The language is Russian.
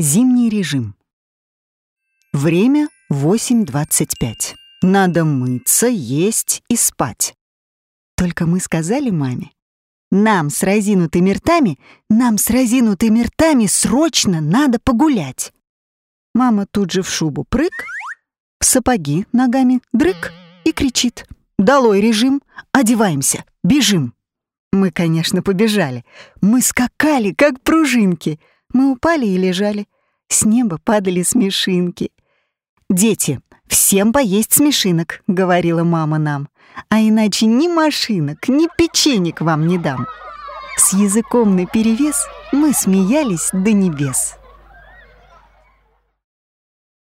Зимний режим. Время 8.25. Надо мыться, есть и спать. Только мы сказали маме, нам с разинутыми ртами, нам с разинутыми ртами срочно надо погулять. Мама тут же в шубу прыг, в сапоги ногами дрык и кричит. «Долой режим! Одеваемся! Бежим!» Мы, конечно, побежали. Мы скакали, как пружинки. Мы упали и лежали. С неба падали смешинки. «Дети, всем поесть смешинок», — говорила мама нам. «А иначе ни машинок, ни печенек вам не дам». С языком наперевес мы смеялись до небес.